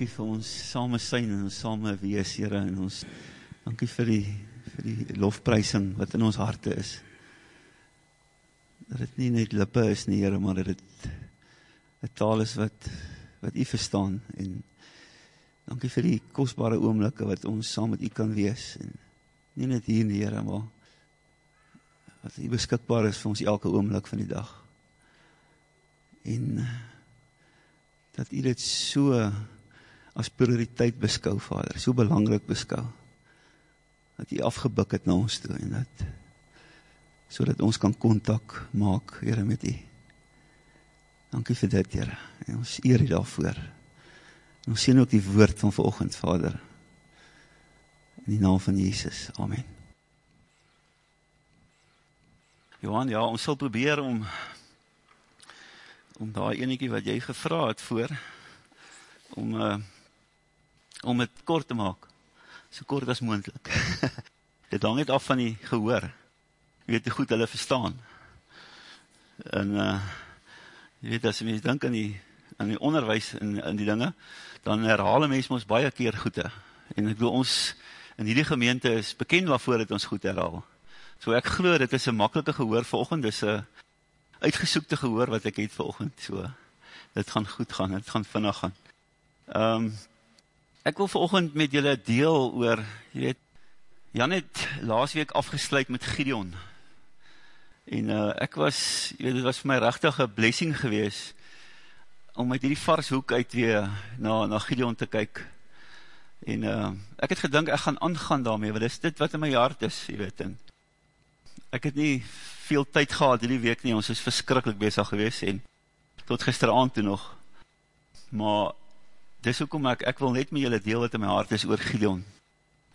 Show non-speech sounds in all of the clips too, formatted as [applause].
dankie vir ons same syn en ons same wees, Heere, en ons dankie vir die, vir die lofprysing wat in ons harte is. Dat het nie net lippe is nie, Heere, maar dat het een taal is wat, wat u verstaan, en dankie vir die kostbare oomlikke wat ons saam met u kan wees, en nie net hier nie, Heere, maar wat u beskikbaar is vir ons elke oomlik van die dag. En dat u dit so as prioriteit beskou, Vader, so belangrik beskou, dat u afgebuk het na ons toe, en dat, so dat ons kan contact maak, Heere, met u. Dankie vir dit, Heere, en ons eer u daarvoor. En ons sien ook die woord van verochend, Vader, in die naam van Jesus. Amen. Johan, ja, ons sal probeer om om daar enetjie wat jy gevra het voor om uh, om dit kort te maak. So kort as moontlik. [laughs] dit hang net af van die gehoor. Jy weet hoe goed hulle verstaan. En uh jy weet as mens dink aan die aan die onderwys en in die dinge, dan herhaal mens mos baie keer goeie. En ek wil ons in hierdie gemeente is bekend waarvoor dit ons goed herhaal. So ek glo dit is 'n maklike gehoor vanoggend, dis 'n uitgesoekte gehoor wat ek het vanoggend. So dit gaan goed gaan, dit gaan vinnig gaan. Um, ek wil vanoggend met julle deel oor, jy weet, Jan het laasweek afgesluit met Gideon. En uh ek was, jy weet, dit was vir my regtig 'n blessing geweest om met hierdie vars hoek uit weer na na Gideon te kyk. En uh ek het gedink ek gaan aangaan daarmee, want dis dit wat in my hart is, jy weet. En ek het nie veel tyd gehad hierdie week nie, ons is verskrikkelijk bezig geweest en tot gisteravond toe nog. Maar dis hoekom ek, ek wil net met julle deel wat in my hart is oor Gideon.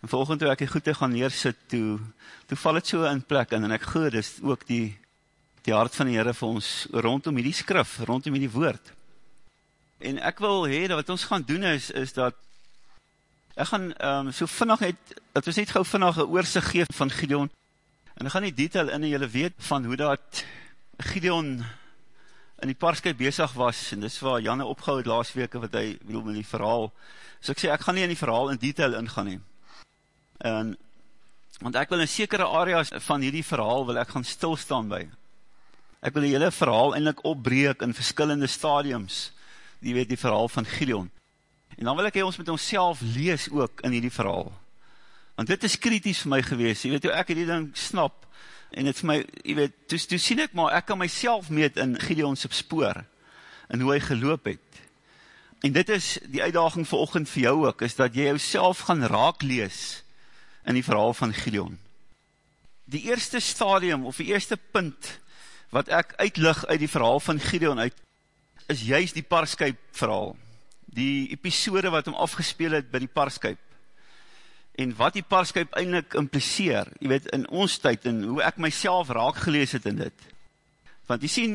En volgend toe ek die goede gaan neersit, toe, toe val het so in plek in, en ek goe, dis ook die, die hart van die Heere vir ons rondom die skrif, rondom die woord. En ek wil hee, wat ons gaan doen is, is dat ek gaan um, so vinnig het, dat ons net gauw vinnig een oorzicht geef van Gideon, En ek gaan nie detail in en jylle weet van hoe dat Gideon in die parskip bezig was, en dis waar Janne opgehou het laas weke, wat hy wil met die verhaal, so ek sê, ek gaan nie in die verhaal in detail ingaan nie. En, want ek wil in sekere areas van hierdie verhaal, wil ek gaan stilstaan by. Ek wil die hele verhaal eindelijk opbreek in verskillende stadiums, die weet die verhaal van Gideon. En dan wil ek hy ons met ons lees ook in hierdie verhaal want dit is kritisch vir my gewees, jy weet, hoe ek die ding snap, en het vir my, jy weet, toe, toe sien ek maar, ek kan myself meet in Gideon's spoor, en hoe hy geloop het, en dit is die uitdaging vir ochend vir jou ook, is dat jy jouself gaan raak lees, in die verhaal van Gideon. Die eerste stadium, of die eerste punt, wat ek uitlig uit die verhaal van Gideon uit, is juist die parskuip verhaal, die episode wat hom afgespeel het by die parskuip, en wat die parskuip eindelijk impliseer, jy weet, in ons tyd, en hoe ek myself raak gelees het in dit. Want jy sien,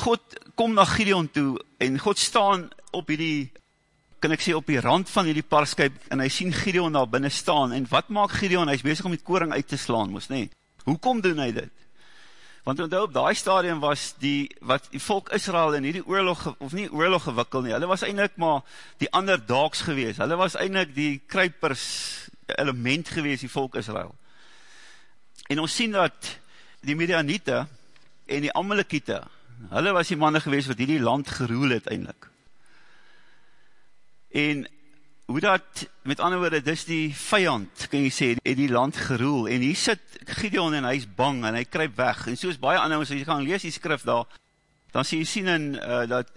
God kom na Gideon toe, en God staan op die, kan ek sê, op die rand van die parskuip, en hy sien Gideon daar binnen staan, en wat maak Gideon? Hy is bezig om die koring uit te slaan, moes nie. Hoe kom doen hy dit? Want onthou op die stadium was die, wat die volk Israel in hierdie oorlog, of nie oorlog gewikkel nie, hulle was eindelijk maar die ander daags gewees, hulle was eindelijk die kruipers element gewees, die volk Israel. En ons sien dat die Midianite en die Amalekite, hulle was die manne gewees wat hierdie land geroel het eindelijk. En hoe dat, met ander woorde, dis die vijand, kan jy sê, het die land geroel, en hier sit Gideon en hy is bang, en hy kryp weg, en soos baie ander, as jy gaan lees die skrif daar, dan sê jy sien in, uh, dat,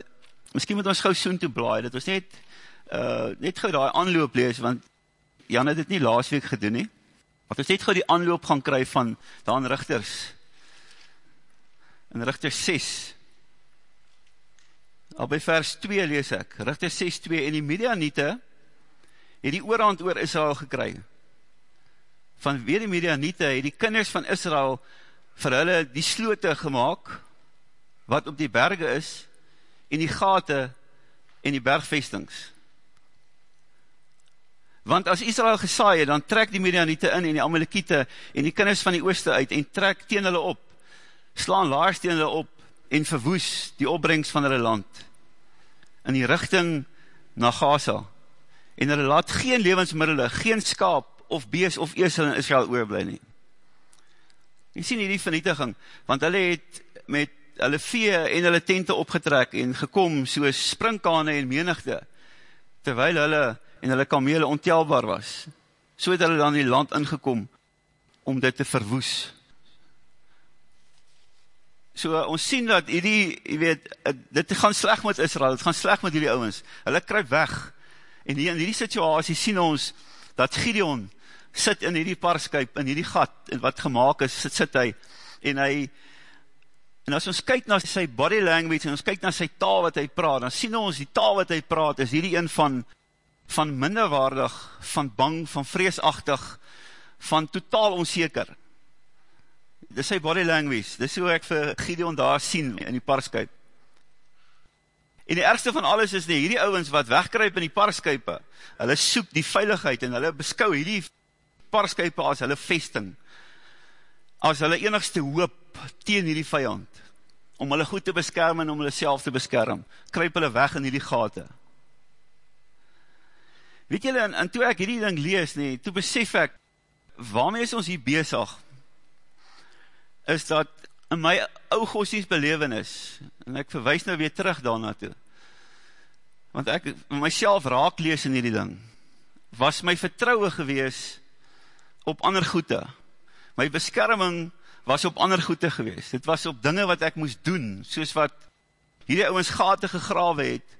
miskien moet ons gauw soen toe blaai, dat ons net, uh, net gauw daar aanloop lees, want Jan het dit nie laas week gedoen nie, wat ons net gauw die aanloop gaan kry van, daar in Richters, in Richters 6, al by vers 2 lees ek, Richters 6, 2, en die Midianiete, het die oorhand oor Israel gekry. Van weer die Medianiete het die kinders van Israel vir hulle die sloote gemaakt, wat op die berge is, en die gate en die bergvestings. Want as Israel gesaai het, dan trek die Medianiete in en die Amalekiete en die kinders van die ooste uit en trek teen hulle op, slaan laars teen hulle op en verwoes die opbrengst van hulle land in die richting na Gaza en hulle laat geen levensmiddele, geen skaap, of bees, of esel in Israel oorblij nie. Jy sien hierdie vernietiging, want hulle het met hulle vee en hulle tente opgetrek en gekom soos springkane en menigte, terwyl hulle en hulle kamele ontelbaar was. So het hulle dan die land ingekom om dit te verwoes. So ons sien dat hierdie, jy weet, dit gaan sleg met Israel, dit gaan sleg met hierdie ouwens. Hulle kryp weg. En hier in hierdie situasie sien ons dat Gideon sit in hierdie parskuip, in hierdie gat, en wat gemaakt is, sit, sit hy, en hy, en as ons kyk na sy body language, en ons kyk na sy taal wat hy praat, dan sien ons die taal wat hy praat, is hierdie een van, van minderwaardig, van bang, van vreesachtig, van totaal onzeker. Dit is sy body language, dit is hoe ek vir Gideon daar sien, in die parskuip. En die ergste van alles is nie, hierdie ouwens wat wegkryp in die parskuipe, hulle soek die veiligheid, en hulle beskou hierdie parskuipe as hulle vesting, as hulle enigste hoop teen hierdie vijand, om hulle goed te beskerm en om hulle self te beskerm, kryp hulle weg in hierdie gate. Weet julle, en, en toe ek hierdie ding lees, nie, toe besef ek, waarmee is ons hier bezig, is dat in my ou godsdienst belevenis, en ek verwijs nou weer terug daarna toe, want ek myself raak lees in hierdie ding, was my vertrouwe gewees, op ander goede. My beskerming was op ander goede gewees. Dit was op dinge wat ek moes doen, soos wat hierdie ouwens gate gegrawe het,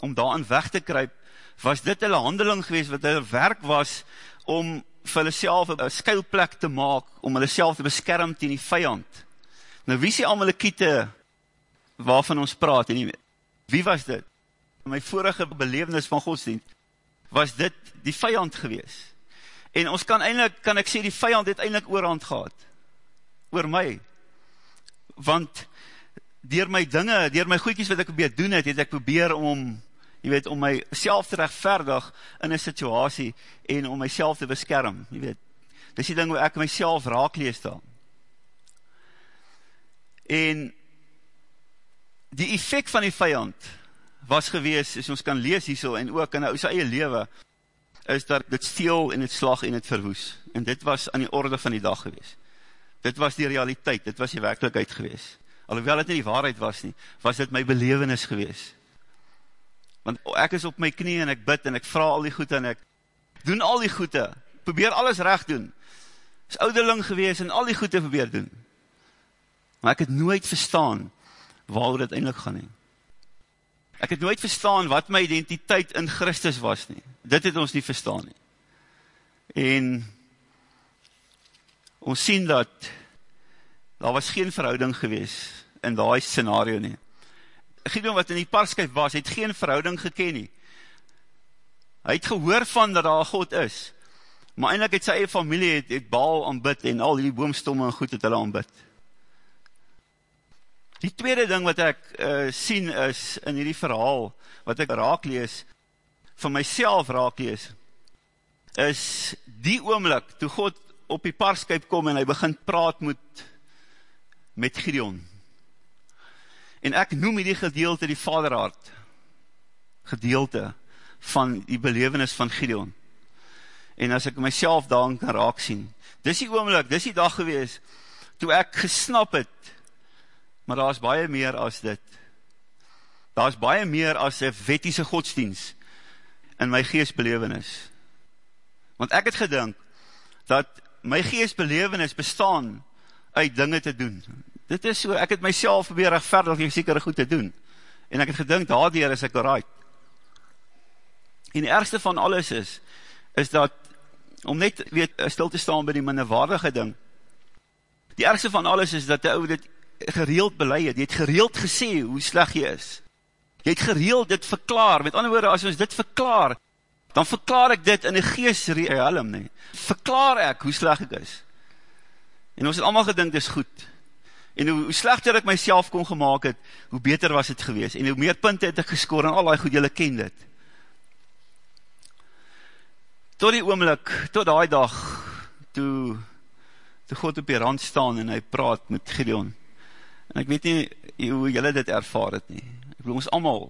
om daarin weg te kryp, was dit hulle handeling gewees, wat hulle werk was, om vir hulle self een skuilplek te maak, om hulle self te beskerm teen die vijand. Nou wie sê allemaal die kiete, waarvan ons praat, en wie was dit? My vorige belevenis van godsdienst, was dit die vijand gewees. En ons kan eindelijk, kan ek sê, die vijand het eindelijk oorhand gehad. Oor my. Want, dier my dinge, dier my goeikies wat ek probeer doen het, het ek probeer om, jy weet, om my self te rechtverdig in een situasie, en om myself te beskerm, jy weet. Dis die ding waar ek myself raak lees dan. En, die effect van die vijand, was gewees, as ons kan lees hierso, en ook in sy eie lewe, is dat dit steel en het slag en het verwoes. En dit was aan die orde van die dag gewees. Dit was die realiteit, dit was die werkelijkheid gewees. Alhoewel het nie die waarheid was nie, was dit my belevenis gewees. Want ek is op my knie en ek bid en ek vraag al die goede en ek doen al die goede, probeer alles recht doen. Is ouderling gewees en al die goede probeer doen. Maar ek het nooit verstaan waar dit eindelijk gaan neem. Ek het nooit verstaan wat my identiteit in Christus was nie. Dit het ons nie verstaan nie. En ons sien dat daar was geen verhouding gewees in die scenario nie. Gideon wat in die parskuip was, het geen verhouding geken nie. Hy het gehoor van dat daar God is, maar eindelijk het sy eie familie het, het baal aanbid en al die boomstomme en goed het hulle aanbid. Die tweede ding wat ek uh, sien is in hierdie verhaal, wat ek raak lees, van myself raak lees, is die oomlik, toe God op die parskuip kom en hy begin praat met, met Gideon. En ek noem die gedeelte die vaderhart, gedeelte van die belevenis van Gideon. En as ek myself daarin kan raak sien, dis die oomlik, dis die dag gewees, toe ek gesnap het, maar daar is baie meer as dit. Daar is baie meer as een wettiese godsdienst in my geestbelevenis. Want ek het gedink, dat my geestbelevenis bestaan uit dinge te doen. Dit is so, ek het myself probeer rechtverdig en sekere goed te doen. En ek het gedink, daardier is ek right. En die ergste van alles is, is dat, om net weet, stil te staan by die minderwaardige ding, die ergste van alles is, dat die ouwe dit gereeld belei het, jy het gereeld gesê hoe sleg jy is. Jy het gereeld dit verklaar, met ander woorde, as ons dit verklaar, dan verklaar ek dit in die geest realum nie. Verklaar ek hoe sleg ek is. En ons het allemaal gedink, dit is goed. En hoe, hoe slechter ek myself kon gemaakt het, hoe beter was het gewees. En hoe meer punte het ek geskoor, en al die goed, jylle ken dit. Tot die oomlik, tot die dag, toe, toe God op die rand staan, en hy praat met Gideon, En ek weet nie hoe jylle dit ervaar het nie. Ek bedoel, ons allemaal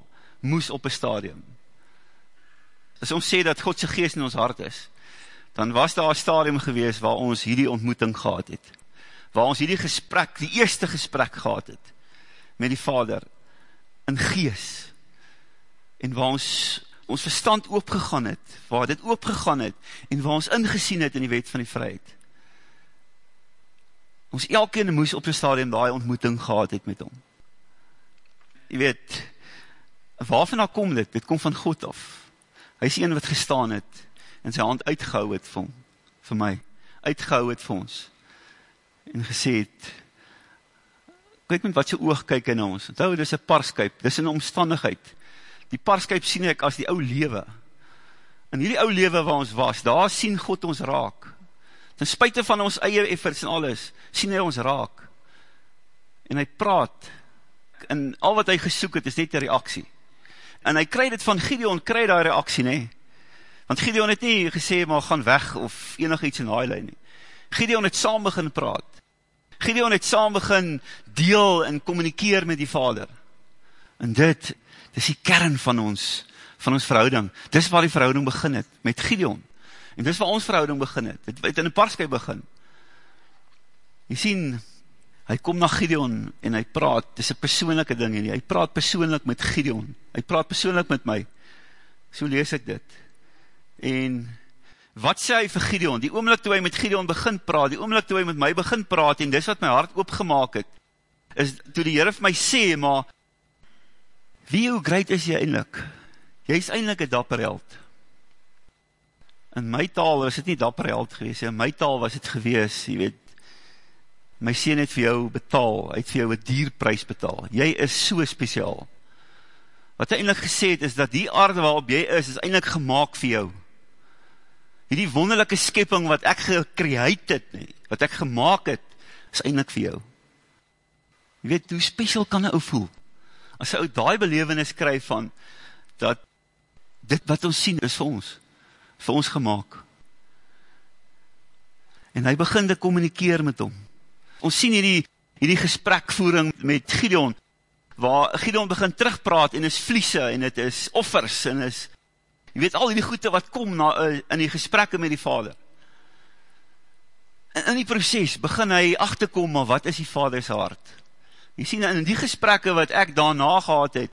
moes op een stadium as ons sê dat Godse geest in ons hart is, dan was daar een stadium gewees waar ons hierdie ontmoeting gehad het, waar ons hierdie gesprek, die eerste gesprek gehad het, met die vader, in geest, en waar ons, ons verstand oopgegaan het, waar dit oopgegaan het, en waar ons ingesien het in die wet van die vryheid. Ons elkeen moes op die stadium die ontmoeting gehad het met hom. Je weet, waarvan nou kom dit? Dit kom van God af. Hy is een wat gestaan het, en sy hand uitgehou het vir, vir my, uitgehou het vir ons, en gesê het, kyk met wat sy oog kyk in ons, onthou, dit is een parskuip, dit is een omstandigheid, die parskuip sien ek as die ou lewe, in die ou lewe waar ons was, daar sien God ons raak, ten spuite van ons eie efforts en alles, sien hy ons raak, en hy praat, en al wat hy gesoek het, is net die reaksie, en hy kry dit van Gideon, kry die reaksie, nee, want Gideon het nie gesê, maar gaan weg, of enig iets in die lijn nie, Gideon het saam begin praat, Gideon het saam begin deel en communikeer met die vader, en dit, dit is die kern van ons, van ons verhouding, dit is waar die verhouding begin het, met Gideon, En dis waar ons verhouding begin het. Het het in 'n parskei begin. Jy sien, hy kom na Gideon en hy praat, dis 'n persoonlike ding en hy praat persoonlik met Gideon. Hy praat persoonlik met my. So lees ek dit. En wat sê hy vir Gideon? Die oomblik toe hy met Gideon begin praat, die oomblik toe hy met my begin praat en dis wat my hart oopgemaak het, is toe die Here vir my sê, maar wie hoe great is jy eintlik? Jy's eintlik 'n dapper held in my taal was het nie dapper held gewees, in my taal was het gewees, jy weet, my sien het vir jou betaal, hy het vir jou een dierprys betaal, jy is so speciaal. Wat hy eindelijk gesê het, is dat die aarde waarop jy is, is eindelijk gemaakt vir jou. Die wonderlijke skepping wat ek gekreeid het, nie, wat ek gemaakt het, is eindelijk vir jou. Jy weet, hoe special kan hy ou voel? As hy ou die belevenis krijg van, dat dit wat ons sien is vir ons vir ons gemaakt. En hy begin te communikeer met hom. Ons sien hierdie, hierdie gesprekvoering met Gideon, waar Gideon begin terugpraat en is vliese en het is offers en is, jy weet al die goede wat kom na, eh, in die gesprekke met die vader. En in die proces begin hy achterkom, maar wat is die vaderse hart? Jy sien, in die gesprekke wat ek daarna gehad het,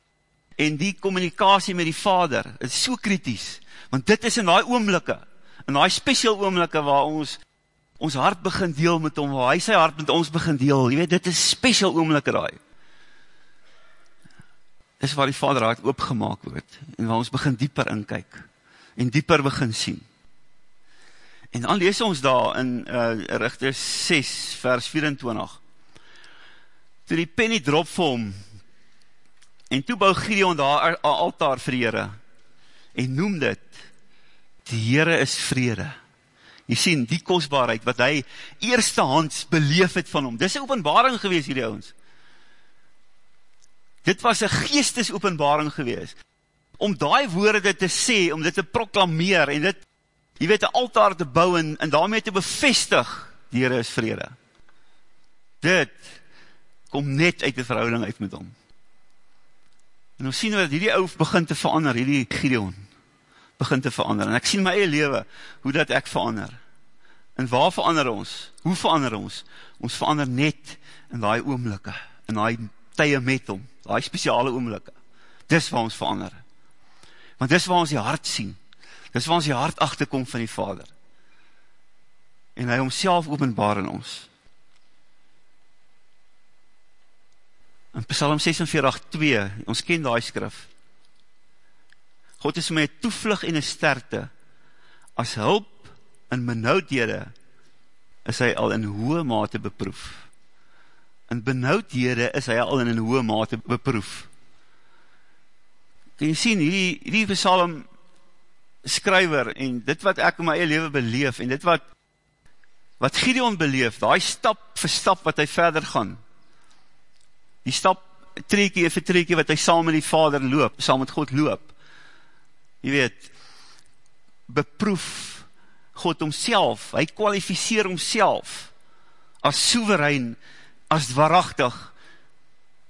en die communicatie met die vader, het is so kritisch, want dit is in die oomlikke, in die special oomlikke waar ons, ons hart begin deel met hom, waar hy sy hart met ons begin deel, jy weet, dit is special oomlikke daai. Dis waar die vader hart oopgemaak word, en waar ons begin dieper inkyk, en dieper begin sien. En dan lees ons daar in uh, Richter 6 vers 24, toe die penny drop vir hom, en toe bou Gideon daar een altaar vir die Heere, en noem dit, die Heere is vrede. Jy sien, die kostbaarheid wat hy eerstehands beleef het van hom. Dit is een openbaring gewees hierdie ouwens. Dit was een geestes openbaring gewees. Om die woorde te sê, om dit te proklameer, en dit, jy weet, een altaar te bou, en, en daarmee te bevestig, die Heere is vrede. Dit, kom net uit die verhouding uit met hom. En ons sien dat hierdie ouw begin te verander, hierdie Gideon, begin te verander. En ek sien my eie lewe, hoe dat ek verander. En waar verander ons? Hoe verander ons? Ons verander net in die oomlikke, in die tye met hom, die speciale oomlikke. Dis waar ons verander. Want dis waar ons die hart sien. Dis waar ons die hart achterkom van die Vader. En hy homself openbaar in ons. In Psalm 46, 2, ons ken die skrif, God is my toevlug en een sterte, as hulp in benauwdhede, is hy al in hoë mate beproef. In benauwdhede is hy al in een hoë mate beproef. Kan jy sien, hierdie, hierdie psalm skryver, en dit wat ek in my eie leven beleef, en dit wat, wat Gideon beleef, die stap vir stap wat hy verder gaan, die stap, treekie vir treekie wat hy saam met die vader loop, saam met God loop, jy weet, beproef God homself, hy kwalificeer homself as soeverein, as waarachtig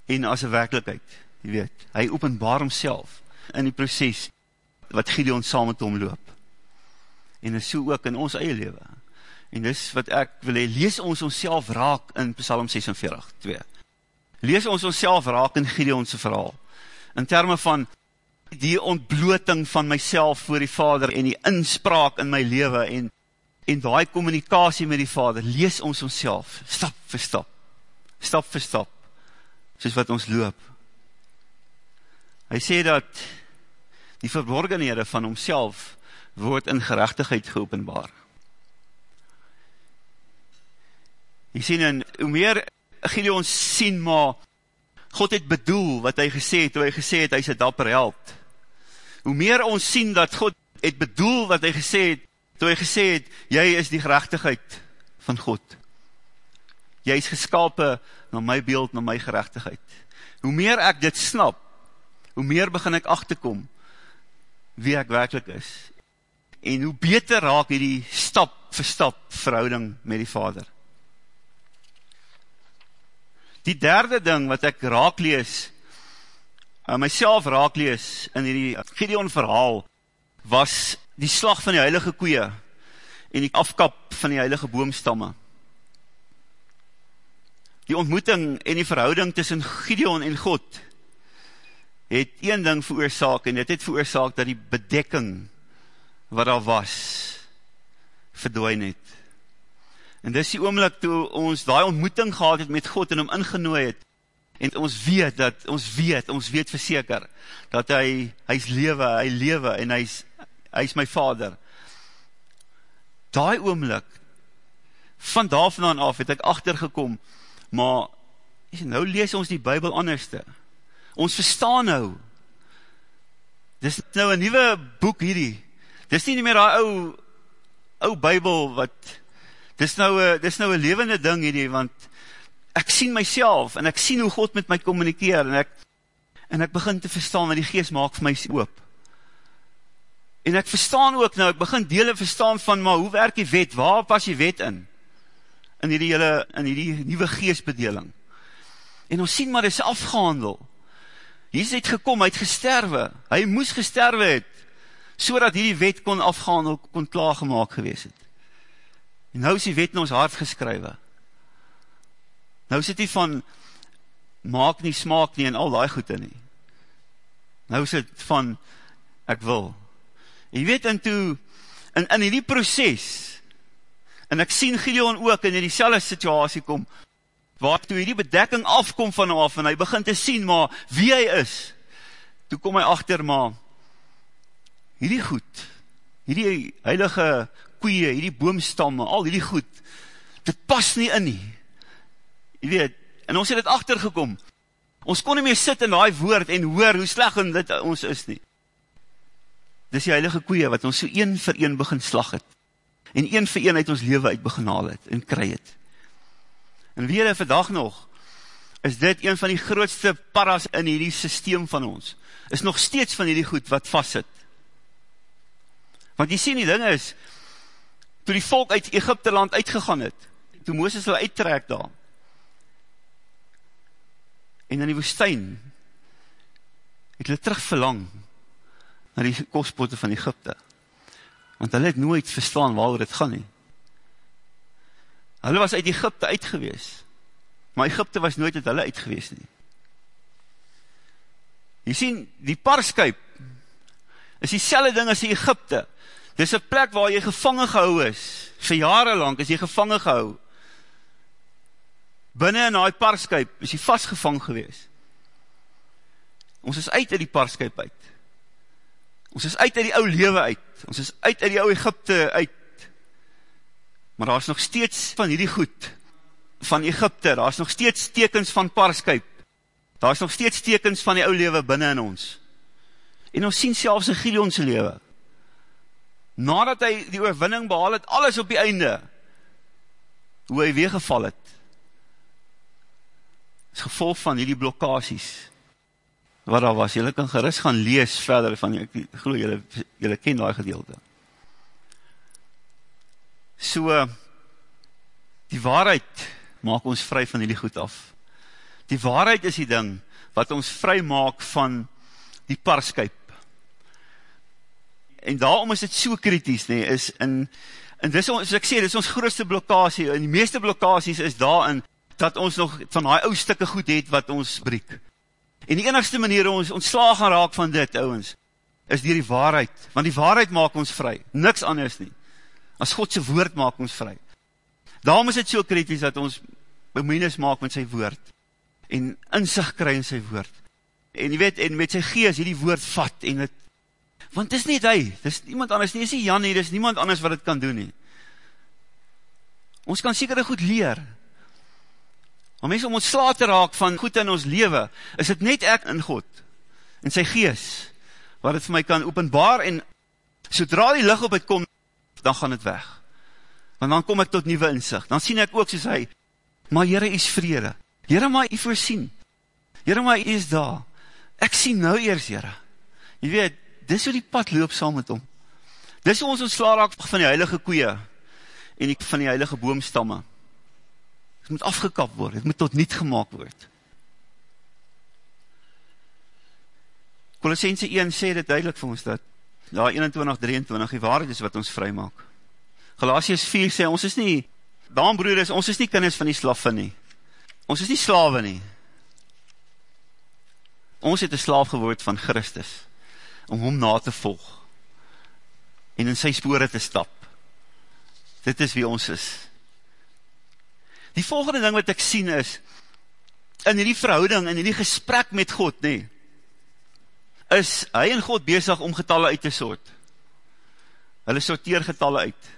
en as een werkelijkheid, jy weet, hy openbaar homself in die proces. wat Gideon saam met hom loop. En is so ook in ons eie lewe. En dis wat ek wil hê, lees ons onsself raak in Psalm 46, 2. Lees ons onsself raak in Gideon se verhaal. In terme van die ontbloting van myself voor die Vader en die inspraak in my lewe en en daai kommunikasie met die Vader, lees ons onsself stap vir stap. Stap vir stap. Soos wat ons loop. Hy sê dat die verborgenhede van homself word in gerechtigheid geopenbaar. Jy sien, en hoe meer Gideon sien, maar God het bedoel wat hy gesê het, toe hy gesê het, hy is een dapper held. Hoe meer ons sien dat God het bedoel wat hy gesê het, toe hy gesê het, jy is die gerechtigheid van God. Jy is geskapen na my beeld, na my gerechtigheid. Hoe meer ek dit snap, hoe meer begin ek achterkom wie ek werkelijk is. En hoe beter raak die stap vir stap verhouding met die vader. Die derde ding wat ek raak lees, uh, myself raak lees in die Gideon verhaal, was die slag van die heilige koeie en die afkap van die heilige boomstamme. Die ontmoeting en die verhouding tussen Gideon en God het een ding veroorzaak en dit het veroorzaak dat die bedekking wat daar was verdwijn het. En dis die oomlik toe ons die ontmoeting gehad het met God en hom ingenooi het en ons weet dat, ons weet, ons weet verseker dat hy, hy is lewe, hy lewe en hy is, hy is my vader. Daai oomlik van daar vandaan af het ek achtergekom maar nou lees ons die bybel anderste. Ons verstaan nou, dis nou een nieuwe boek hierdie, dis nie meer die ou, ou bybel wat, dis nou, dis nou een levende ding hierdie, want ek sien myself, en ek sien hoe God met my communikeer, en ek, en ek begin te verstaan, wat die geest maak vir my oop, en ek verstaan ook nou, ek begin dele verstaan van, maar hoe werk die wet, waar pas die wet in, in hierdie, hele, in hierdie nieuwe geestbedeling, en ons sien maar, dit is afgehandel, Jesus het gekom, hy het gesterwe, hy moes gesterwe het, so dat hierdie wet kon afgaan, kon klaargemaak gewees het. En nou is die wet in ons hart geskrywe. Nou is dit nie van, maak nie, smaak nie, en al die goede nie. Nou is dit van, ek wil. En jy weet, en toe, in, in die proces, en ek sien Gideon ook in die selwe situasie kom, waar toe hy die bedekking afkom van hom af, en hy begin te sien, maar wie hy is, toe kom hy achter, maar hierdie goed, hierdie heilige koeie, hierdie boomstamme, al hierdie goed, dit pas nie in nie. Jy weet, en ons het het achtergekom, ons kon nie meer sit in die woord en hoor hoe sleg dit ons is nie. Dis die heilige koeie wat ons so een vir een begin slag het, en een vir een uit ons leven uit begin haal het, en kry het. En weer vandag nog, is dit een van die grootste paras in hierdie systeem van ons. Is nog steeds van hierdie goed wat vast sit. Want jy sien die ding is, toe die volk uit Egypte land uitgegaan het, toe Mooses hulle uittrek daar, en in die woestijn, het hulle terug verlang, na die kostpote van Egypte. Want hulle het nooit verstaan waar het gaan nie. Hulle was uit Egypte uitgewees, maar Egypte was nooit uit hulle uitgewees nie. Jy sien, die parskuip is die selle ding as die Egypte. Dit is een plek waar jy gevangen gehou is. Vir jare lang is jy gevangen gehou. Binnen in die parskuip is jy vastgevang gewees. Ons is uit uit die parskuip uit. Ons is uit uit die ou lewe uit. Ons is uit uit die ou Egypte uit. Maar daar is nog steeds van hierdie goed, van Egypte, daar is nog steeds tekens van parskuip, daar is nog steeds tekens van die ou lewe binnen in ons, en ons sien selfs in Gideonse lewe, nadat hy die oorwinning behaal het, alles op die einde, hoe hy weergeval het, is gevolg van hierdie blokkasies, wat daar was, jylle kan gerust gaan lees verder van, ek geloof jylle, jylle ken die gedeelte, So, die waarheid maak ons vry van die goed af. Die waarheid is die ding wat ons vry maak van die parskuip. en daarom is dit so kritisch, nee, is in, en dis, soos ek sê, dis ons grootste blokkasie, en die meeste blokkasies is daarin, dat ons nog van die ou stikke goed het, wat ons breek. En die enigste manier ons ontslaag gaan raak van dit, ouwens, is dier die waarheid, want die waarheid maak ons vry, niks anders nie. As Godse woord maak ons vry. Daarom is dit so kritisch, dat ons bemoeienis maak met sy woord, en inzicht kry in sy woord. En weet, en met sy gees, die woord vat, en het want dis nie hy, dis niemand anders nie, dis nie Jan nie, dis niemand anders wat het kan doen nie. Ons kan seker goed leer, maar mens om ons sla te raak van goed in ons leven, is het net ek in God, in sy gees, wat het vir my kan openbaar, en sodra die licht op het kom, dan gaan het weg. Want dan kom ek tot nieuwe inzicht, dan sien ek ook soos hy, maar Heere is vrede, Heere maar jy voorsien, Heere maar jy is daar, ek sien nou eers Heere, jy weet, dis hoe die pad loop saam met hom. Dis hoe ons ontsla raak van die heilige koeie en die, van die heilige boomstamme. Het moet afgekap word, het moet tot niet gemaakt word. Colossense 1 sê dit duidelik vir ons dat, ja 21, 23, die waarheid is wat ons vry maak. Galatius 4 sê, ons is nie, daan broeders, ons is nie kinders van die slaffe nie. Ons is nie slawe nie. Ons het een slaaf geword van Christus om hom na te volg en in sy spore te stap. Dit is wie ons is. Die volgende ding wat ek sien is, in die verhouding, in die gesprek met God, nee, is hy en God bezig om getalle uit te soort. Hulle sorteer getalle uit.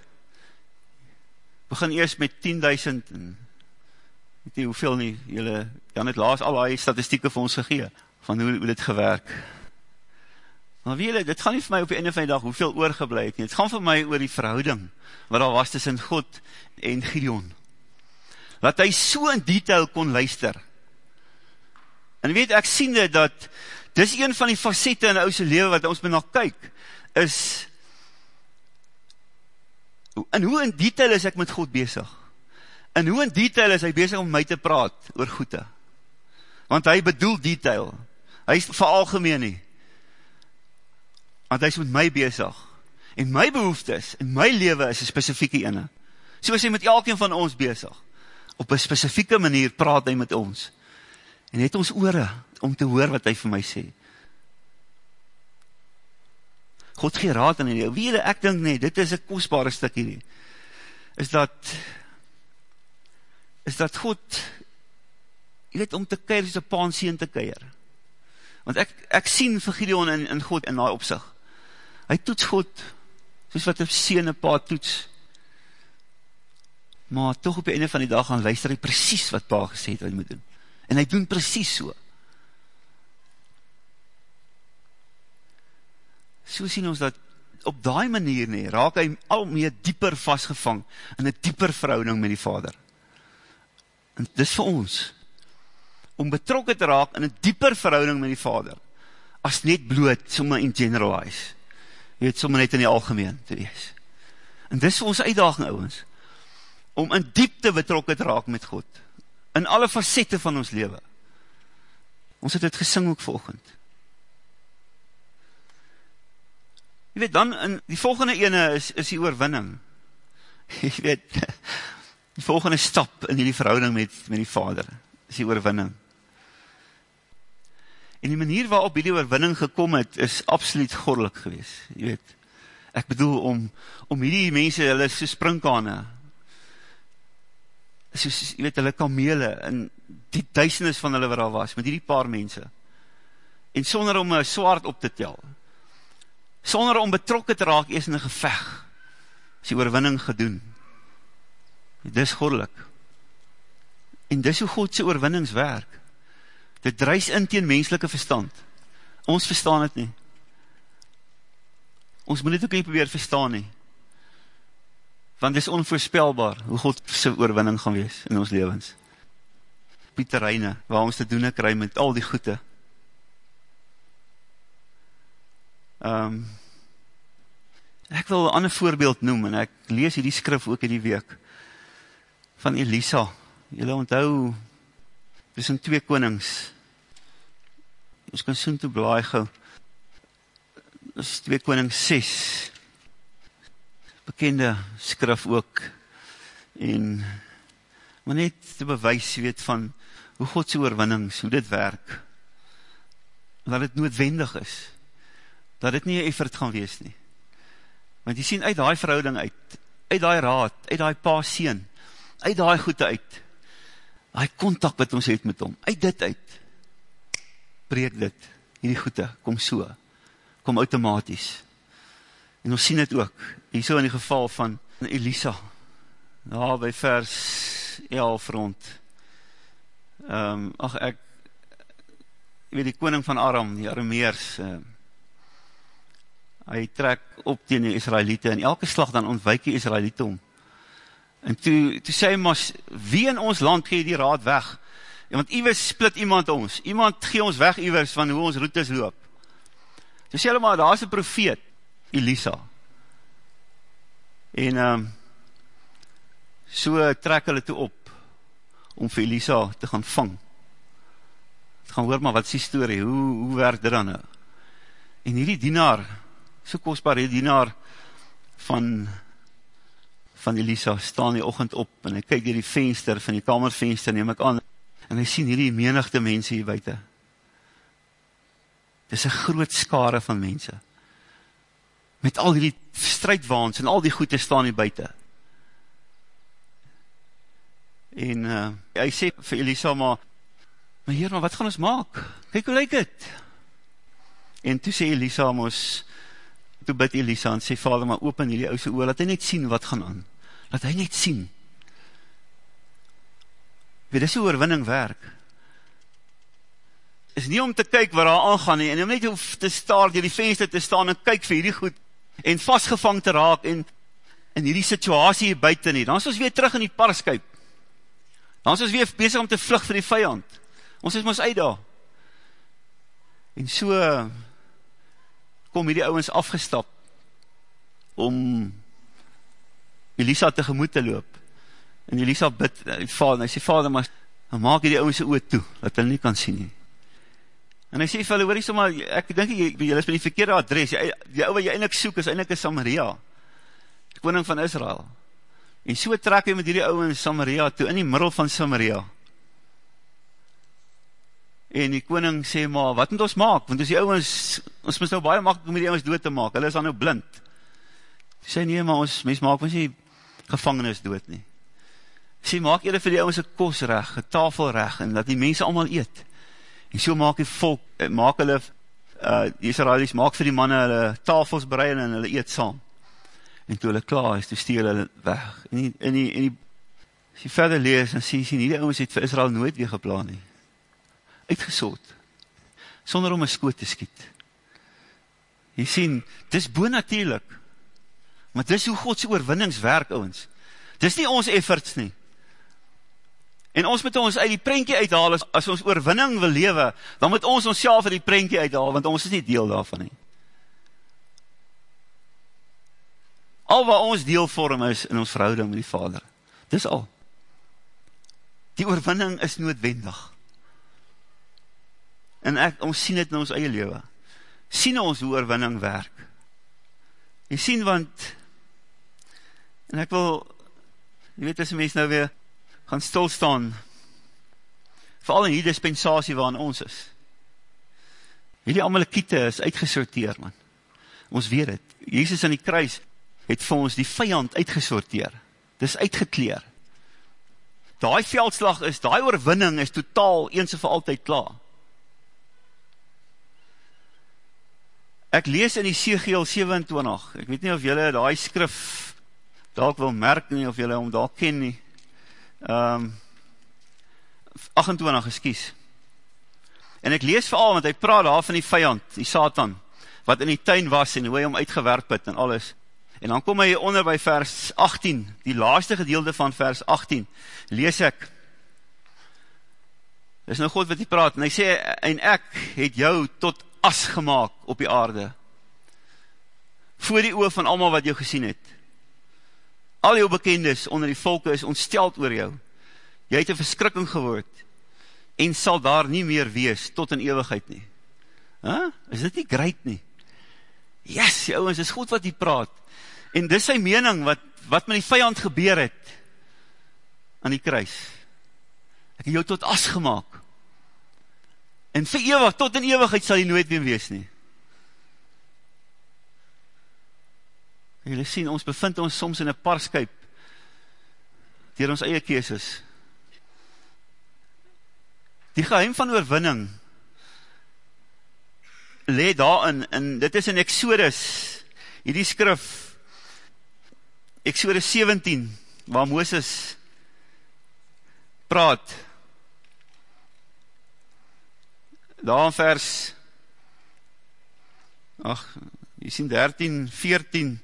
Begin eerst met 10.000 en weet nie hoeveel nie, jylle, Jan het laas al die statistieke vir ons gegee, van hoe, hoe dit gewerk. Maar weet jy, dit gaan nie vir my op die einde van die dag hoeveel oorgeblij het nie. Het gaan vir my oor die verhouding wat al was tussen God en Gideon. Dat hy so in detail kon luister. En weet, ek sien dit dat dis een van die facette in ouse leven wat ons met na kyk, is en hoe in detail is ek met God bezig? En hoe in detail is hy bezig om my te praat oor goede? Want hy bedoel detail. Hy is vir algemeen nie want hy is met my bezig, en my behoeftes, en my leven is een specifieke ene, so is hy met elkeen van ons bezig, op een specifieke manier praat hy met ons, en het ons oore, om te hoor wat hy vir my sê, God gee raad in die, wie ek dink nie, dit is een kostbare stuk hier, is dat, is dat God, jy weet, om te keir, is een paansien te keir, want ek, ek sien vir Gideon in, in God in die opzicht, hy toets God, soos wat een sien een pa toets, maar toch op die einde van die dag gaan luister hy precies wat pa gesê het wat hy moet doen, en hy doen precies so, so sien ons dat op die manier nie, raak hy al meer dieper vastgevang in een dieper verhouding met die vader. En dis vir ons, om betrokken te raak in een dieper verhouding met die vader, as net bloot, sommer in generalize jy weet, sommer net in die algemeen te wees. En dis ons uitdaging, ouwens, om in diepte betrokken te raak met God, in alle facette van ons leven. Ons het het gesing ook volgend. Jy weet, dan, in die volgende ene is, is die oorwinning. [laughs] Jy weet, [laughs] die volgende stap in die verhouding met, met die vader, is die oorwinning. En die manier waarop die oorwinning gekom het, is absoluut gordelik gewees. Je weet, ek bedoel om, om hierdie mense, hulle so springkane, soos, jy weet, hulle kamele, en die duisendes van hulle wat al was, met hierdie paar mense, en sonder om een swaard op te tel, sonder om betrokken te raak, eers in een geveg, is die oorwinning gedoen. Dit is gordelik. En dis hoe Godse oorwinnings werk. Dit druis in teen menselike verstand. Ons verstaan het nie. Ons moet dit ook nie probeer verstaan nie. Want dit is onvoorspelbaar hoe God sy oorwinning gaan wees in ons levens. Pieter Reine, waar ons te doen kry met al die goede. Um, ek wil een ander voorbeeld noem, en ek lees hier die skrif ook in die week, van Elisa. Julle onthou, dis in twee konings, ons kan soen toe blaai gauw, Dit is 2 Koning 6. Bekende skrif ook. En maar net te bewys, weet, van hoe God se oorwinnings, hoe dit werk. Dat dit noodwendig is. Dat dit nie 'n effort gaan wees nie. Want jy sien uit daai verhouding uit, uit daai raad, uit daai pa seun, uit daai goede uit. Daai kontak wat ons het met hom, uit dit uit. Breek dit, hierdie goede kom so. Kom outomaties. En ons sien dit ook. Hierso in die geval van Elisa. Daar by vers 11 rond. Ehm um, ag ek jy weet die koning van Aram, die Arameërs, uh, hy trek op teen die Israeliete en elke slag dan ontwyk die Israeliete hom. En toe toe sê hy maar wie in ons land gee die raad weg? Ja, want iewers split iemand ons. Iemand gee ons weg iewers van hoe ons roetes loop. Toe sê hulle maar daar's 'n profeet, Elisa. En um, so trek hulle toe op om vir Elisa te gaan vang. Te gaan hoor maar wat is die storie? Hoe hoe werk dit dan nou? En hierdie dienaar so kostbaar, die dienaar van, van Elisa staan die ochend op, en hy kyk dier die venster, van die kamervenster, neem ek aan, en hy sien hierdie menigte mense hier buiten. Dit is een groot skare van mense, met al die strijdwaans, en al die goede staan hier buiten. En uh, hy sê vir Elisa, maar, maar heer, maar wat gaan ons maak? Kijk hoe lyk het? En toe sê Elisa, ons, toe bid Elisa en sê, vader, maar open hierdie ouse oor, laat hy net sien wat gaan aan. Laat hy net sien. Weet, dis hoe oorwinning werk. Is nie om te kyk wat daar aangaan nie, en om net te staar dier die venster te staan en kyk vir hierdie goed, en vastgevang te raak, en in hierdie situasie hier buiten nie. Dan is ons weer terug in die parskuip. Dan is ons weer bezig om te vlug vir die vijand. Ons is ons uit daar. En so, kom hierdie ouwens afgestap om Elisa tegemoet te loop. En Elisa bid, vader, hy sê, vader, maar maak hierdie ouwens oot toe, dat hulle nie kan sien nie. En hy sê, vir hulle, hoor jy sommer, ek denk, jy, jy is met die verkeerde adres, jy, die ouwe jy eindelijk soek, is eindelijk Samaria, die koning van Israel. En so trek hy met hierdie ouwe in Samaria toe, in die middel van Samaria, En die koning sê, maar wat moet ons maak? Want ons die ouwens, ons moet nou baie makkelijk om die ouwens dood te maak. Hulle is dan nou blind. Hy sê, nee, maar ons mens maak ons nie gevangenis dood nie. Sê, maak eerder vir die ouwens een kos reg, een tafel reg, en dat die mense allemaal eet. En so maak die volk, eh, maak hulle, uh, die Israelis, maak vir die manne hulle tafels brein en hulle eet saam. En toe hulle klaar is, toe steel hulle weg. En die, en die, en die, as jy verder lees, dan sê jy, die ouwens het vir Israel nooit weer geplaan nie uitgesoot, sonder om een skoot te skiet. Jy sien, dis boonatuurlik, maar dis hoe Godse oorwinningswerk, ouwens. Dis nie ons efforts nie. En ons moet ons uit die prentje uithaal, as, as ons oorwinning wil lewe, dan moet ons ons self uit die prentje uithaal, want ons is nie deel daarvan nie. Al wat ons deel vorm is in ons verhouding met die vader. Dis al. Die oorwinning is noodwendig. En ek, ons sien het in ons eie lewe. Sien ons hoe oorwinning werk. Jy sien, want, en ek wil, jy weet, as mens nou weer gaan stilstaan, vooral in die dispensatie waarin ons is. Hierdie allemaal kiete is uitgesorteer, man. Ons weet het. Jezus in die kruis het vir ons die vijand uitgesorteer. Dis uitgekleer. Daai veldslag is, daai oorwinning is totaal eens en vir altyd klaar. Ek lees in die CGL 27, ek weet nie of julle die skrif dalk wil merk nie, of julle om dalk ken nie. Um, 28, geskies. En ek lees vooral, want hy praat daar van die vijand, die Satan, wat in die tuin was en hoe hy hom uitgewerp het en alles. En dan kom hy onder by vers 18, die laaste gedeelde van vers 18, lees ek, Dis nou God wat hy praat, en hy sê, en ek het jou tot as gemaakt op die aarde, voor die oor van allemaal wat jou gesien het. Al jou bekendes onder die volke is ontsteld oor jou. Jy het een verskrikking gewoord, en sal daar nie meer wees, tot in eeuwigheid nie. Huh? Is dit nie great nie? Yes, die ouwens, is goed wat die praat. En dis sy mening wat, wat met die vijand gebeur het aan die kruis. Ek het jou tot as gemaakt. En vir eeuwig, tot in eeuwigheid sal jy nooit meer wees nie. Julle sien, ons bevind ons soms in een parskuip dier ons eie keeses. Die geheim van oorwinning le daarin, en dit is in Exodus, hierdie skrif, Exodus 17, waar Mooses praat, daar in vers, ach, jy sien 13, 14,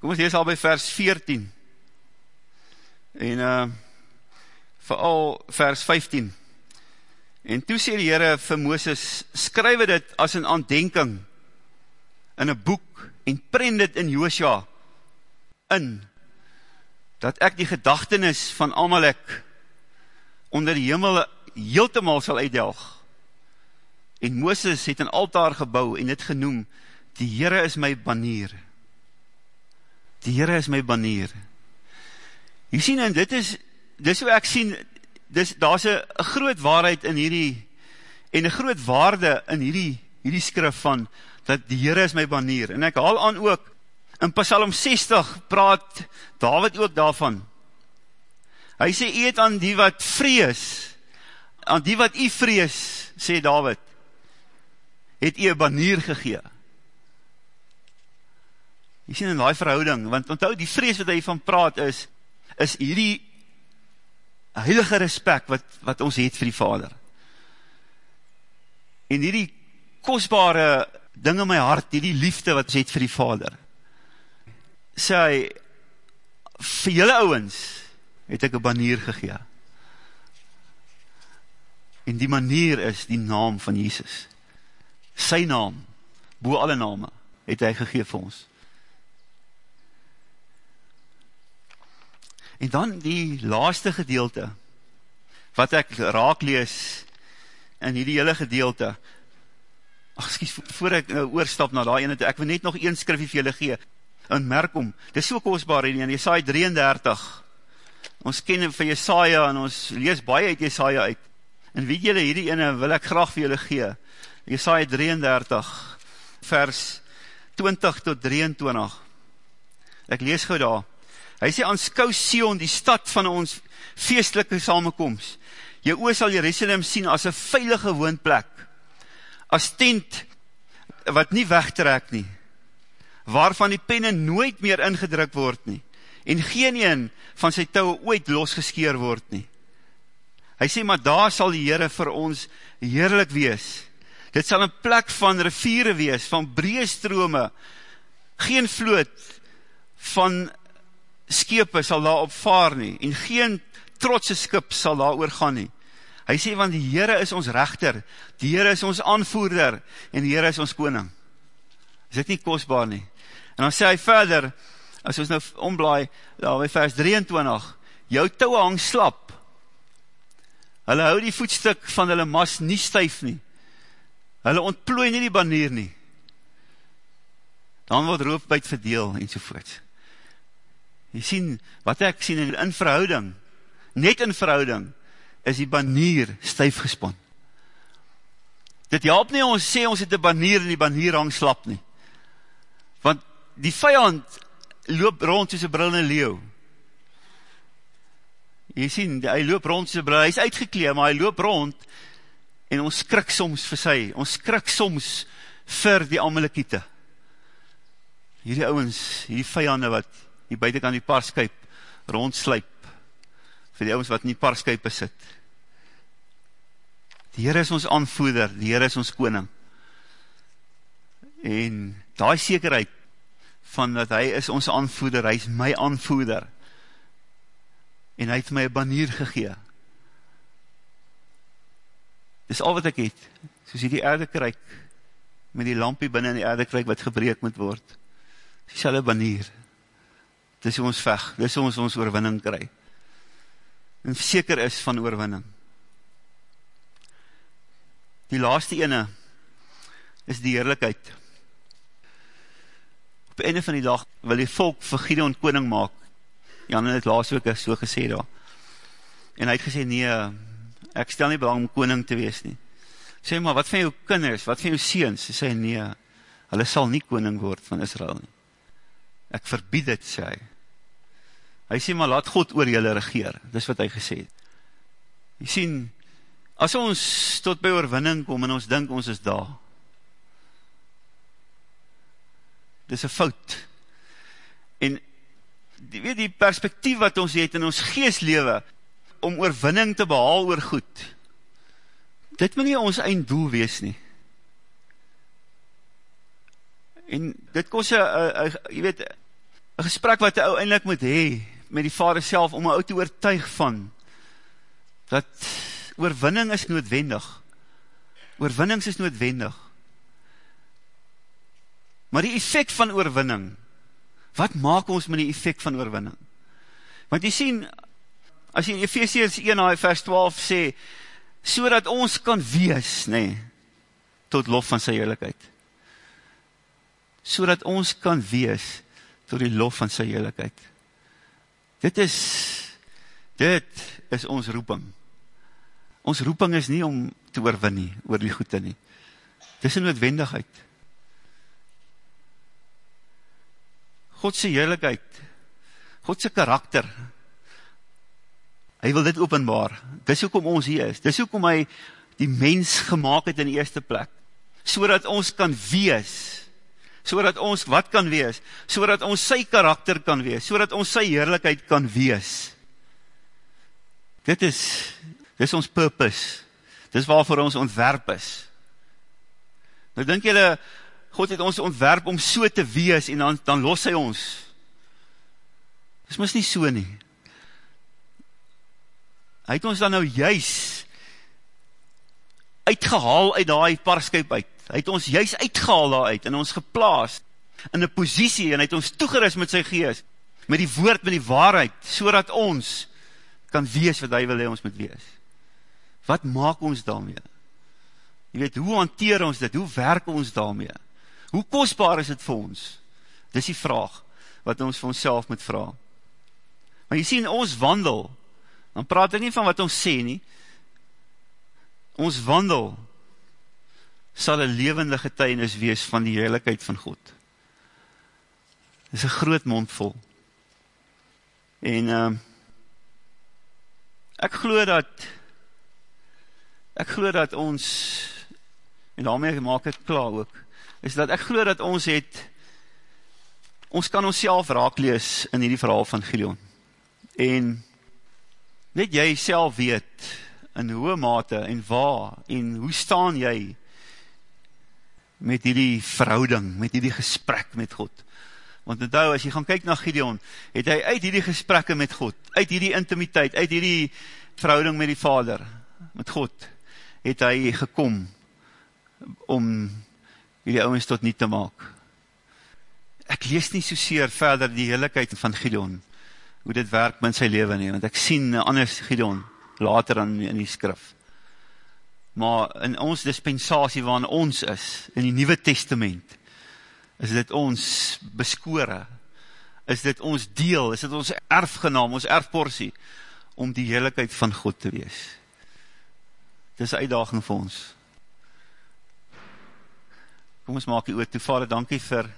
kom ons lees al by vers 14, en uh, vooral vers 15, En toe sê die Heere vir Mooses, skrywe dit as een aandenking in een boek en prent dit in Joosja in, dat ek die gedachtenis van Amalek onder die hemel heeltemaal sal uitdelg. En Mooses het een altaar gebouw en het genoem, die Heere is my banier. Die Heere is my banier. Jy sien, en dit is, dit is hoe ek sien, dis, daar is een groot waarheid in hierdie, en een groot waarde in hierdie, hierdie skrif van, dat die Heere is my banier, en ek haal aan ook, in Psalm 60 praat David ook daarvan, hy sê, het aan die wat vrees, aan die wat jy vrees, sê David, het jy een banier gegee, jy sien in die verhouding, want onthou die vrees wat hy van praat is, is hierdie heilige respect wat, wat ons het vir die vader. En hierdie kostbare ding in my hart, hierdie liefde wat ons het vir die vader, sê hy, vir julle ouwens, het ek een banier gegee. En die manier is die naam van Jesus. Sy naam, boe alle name, het hy gegee vir ons. En dan die laaste gedeelte, wat ek raak lees in die hele gedeelte, ach, skies, voor ek nou oorstap na die ene ek wil net nog een skrifie vir julle gee, en merk om, dit is so kostbaar in, in Jesaja 33, ons ken van Jesaja, en ons lees baie uit Jesaja uit, en weet julle, hierdie ene wil ek graag vir julle gee, Jesaja 33, vers 20 tot 23, ek lees gauw daar, Hy sê, aanskou Sion, die stad van ons feestelike samenkomst. Jou oor sal Jerusalem sien as een veilige woonplek, as tent wat nie wegtrek nie, waarvan die penne nooit meer ingedruk word nie, en geen een van sy touwe ooit losgeskeer word nie. Hy sê, maar daar sal die Heere vir ons heerlik wees. Dit sal een plek van riviere wees, van breestrome, geen vloed, van skepe sal daar opvaar nie, en geen trotse skip sal daar oorgaan nie. Hy sê, want die Heere is ons rechter, die Heere is ons aanvoerder, en die Heere is ons koning. Is dit nie kostbaar nie? En dan sê hy verder, as ons nou omblaai, daar by vers 23, jou touwe hang slap, hulle hou die voetstuk van hulle mas nie stuif nie, hulle ontplooi nie die banier nie, dan word roofbuit verdeel, en sovoorts. Jy sien, wat ek sien in, in verhouding, net in verhouding, is die banier stuif gespon. Dit help nie ons sê ons het een banier en die banier hang slap nie. Want die vijand loop rond soos een brillende leeuw. Jy sien, hy loop rond soos een brillende, hy is uitgekleed, maar hy loop rond en ons skrik soms vir sy, ons skrik soms vir die amalekiete. Hierdie ouwens, hierdie vijande wat hier buitenkant die paarskuip rondsluip vir die ouwens wat in die paarskuip besit. Die Heer is ons aanvoeder, die Heer is ons koning. En die sekerheid van dat hy is ons aanvoeder, hy is my aanvoeder. En hy het my een banier gegee. Dis al wat ek het, soos die aarde kruik, met die lampie binnen in die aarde kruik wat gebreek moet word. Dis al een banier dis hoe ons veg, dis hoe ons ons oorwinning kry, en seker is van oorwinning. Die laaste ene, is die heerlijkheid. die einde van die dag wil die volk vir Gideon koning maak. Jan het laas ook so gesê daar. En hy het gesê, nee, ek stel nie belang om koning te wees nie. Sê maar, wat van jou kinders, wat van jou seens? Sê, nee, hulle sal nie koning word van Israel nie. Ek verbied dit, sê hy. Hy sê, maar laat God oor julle regeer. Dis wat hy gesê het. Jy sien, as ons tot by oorwinning kom en ons dink ons is daar, dis een fout. En die, weet die perspektief wat ons het in ons geestlewe, om oorwinning te behaal oor goed, dit moet nie ons einddoel wees nie. En dit kost een, jy weet, een gesprek wat die ou eindelijk moet hee, met die vader self, om my ou te oortuig van, dat oorwinning is noodwendig. Oorwinnings is noodwendig. Maar die effect van oorwinning, wat maak ons met die effect van oorwinning? Want jy sien, as jy in Ephesians 1 vers 12 sê, so dat ons kan wees, nee, tot lof van sy heerlijkheid. So dat ons kan wees, tot die lof van sy heerlijkheid. Dit is, dit is ons roeping. Ons roeping is nie om te oorwin nie, oor die goede nie. Dit is een noodwendigheid. Godse heerlijkheid, Godse karakter, hy wil dit openbaar. Dis hoekom ons hier is. Dis hoekom hy die mens gemaakt het in die eerste plek. So ons kan wees, so ons wat kan wees, so ons sy karakter kan wees, so ons sy heerlijkheid kan wees. Dit is, dit is ons purpose. Dit is waarvoor ons ontwerp is. Nou denk jylle, God het ons ontwerp om so te wees en dan, dan los hy ons. Dit is nie so nie. Hy het ons dan nou juis uitgehaal uit die parskuip uit. Hy het ons juis uitgehaal daar uit en ons geplaas in een posiesie en hy het ons toegeris met sy gees, met die woord, met die waarheid, so ons kan wees wat hy wil hee ons moet wees. Wat maak ons daarmee? Je weet, hoe hanteer ons dit? Hoe werk ons daarmee? Hoe kostbaar is dit vir ons? Dis die vraag wat ons vir ons moet vraag. Maar jy sien, ons wandel, dan praat ek nie van wat ons sê nie, ons wandel sal een levende getuinis wees van die heiligheid van God. Dit is een groot mond vol. En uh, ek glo dat ek glo dat ons en daarmee maak het klaar ook is dat ek glo dat ons het ons kan ons self raak lees in die verhaal van Gideon. En net jy self weet in hoe mate en waar en hoe staan jy met die verhouding, met die gesprek met God. Want onthou, as jy gaan kyk na Gideon, het hy uit die gesprekke met God, uit die intimiteit, uit die verhouding met die vader, met God, het hy gekom om hierdie ouwens tot nie te maak. Ek lees nie so seer verder die heerlijkheid van Gideon, hoe dit werk met sy leven nie, want ek sien anders Gideon later in, in die skrif. Maar in ons dispensatie waarin ons is, in die Nieuwe Testament, is dit ons beskore, is dit ons deel, is dit ons erfgenaam, ons erfporsie, om die heerlijkheid van God te wees. Dit is uitdaging vir ons. Kom ons maak die oor toe, vader, dankie vir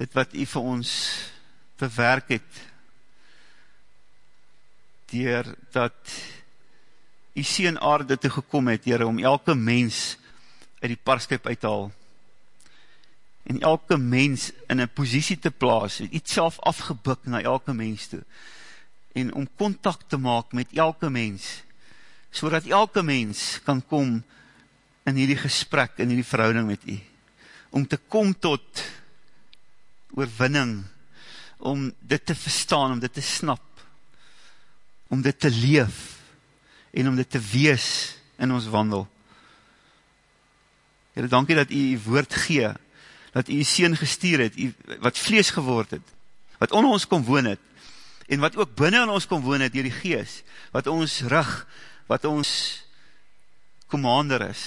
dit wat u vir ons bewerk het, dier dat u sien aarde toe gekom het, dier om elke mens uit die parskip uit te haal, en elke mens in een posiesie te plaas, iets self afgebuk na elke mens toe, en om contact te maak met elke mens, so dat elke mens kan kom, in hierdie gesprek, in hierdie verhouding met u, om te kom tot oorwinning, om dit te verstaan, om dit te snap, om dit te leef, en om dit te wees in ons wandel. Heere, dankie dat u die woord gee, dat u die sien gestuur het, u, wat vlees geword het, wat onder ons kom woon het, en wat ook binnen in ons kom woon het, die gees, wat ons rug, wat ons commander is,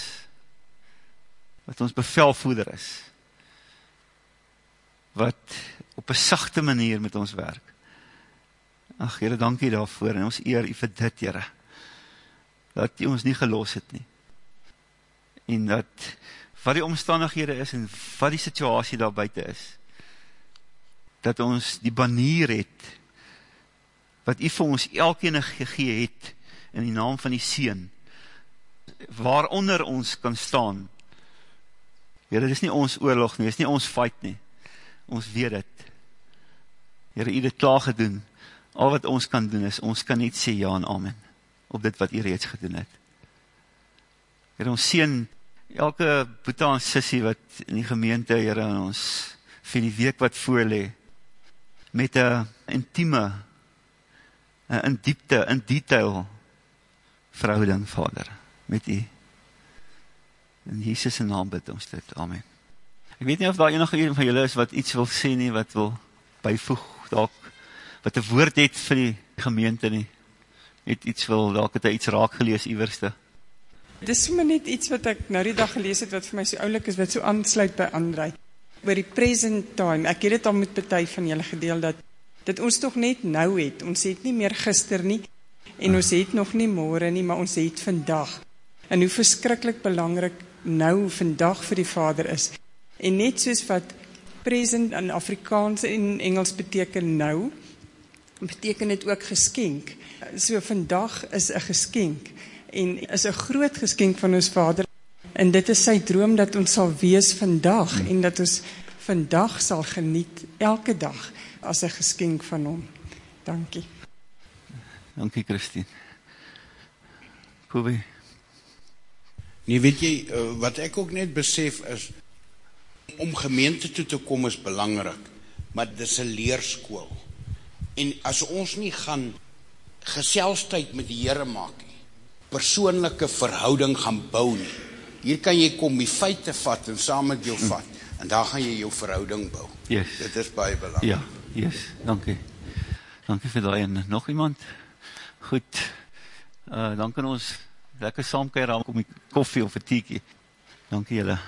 wat ons bevelvoeder is. wat op een sachte manier met ons werk. Ach, Heere, dankie daarvoor, en ons eer u vir dit, Heere, dat u ons nie gelos het nie, en dat, wat die omstandighede is, en wat die situasie daar buiten is, dat ons die banier het, wat u vir ons elkene gegee het, in die naam van die Seen, waaronder ons kan staan, Heere, dit is nie ons oorlog nie, dit is nie ons fight nie, ons weet het, Heere, u dit klaar gedoen, al wat ons kan doen is, ons kan net sê ja en amen, op dit wat u reeds gedoen het. Heere, ons sien, elke boete en sissie wat in die gemeente, Heere, en ons, vir die week wat voorlee, met een intieme, in diepte, in detail, verhouding, Vader, met u. In Jesus' naam bid ons dit, Amen. Ek weet nie of daar enige een van julle is wat iets wil sê nie, wat wil bijvoeg, dalk, wat een woord het vir die gemeente nie, net iets wil, dalk het hy iets raak gelees, iwerste. Dit is maar net iets wat ek nou die dag gelees het, wat vir my so oulik is, wat so aansluit by André. Oor die present time, ek het het al met betuig van julle gedeel, dat, dat ons toch net nou het, ons het nie meer gister nie, en ons het nog nie morgen nie, maar ons het vandag. En hoe verskrikkelijk belangrijk nou vandag vir die vader is. En net soos wat present in Afrikaans en Engels beteken nou, beteken het ook geskenk. So vandag is een geskenk en is een groot geskenk van ons vader. En dit is sy droom dat ons sal wees vandag en dat ons vandag sal geniet elke dag as een geskenk van hom. Dankie. Dankie Christine. Kobe. Nee, weet jy, eh, wat ek ook net besef is, om gemeente toe te kom is belangrik, maar dit is een leerskool. En as ons nie gaan geselstijd met die Heere maak nie, persoonlijke verhouding gaan bou nie, hier kan jy kom die feite vat en saam met jou vat, en daar gaan jy jou verhouding bou. Yes. Dit is baie belangrijk. Ja, yes, dankie. Dankie vir die en nog iemand? Goed, uh, dan kan ons lekker saamkeer om die koffie of een teekie. Dankie julle.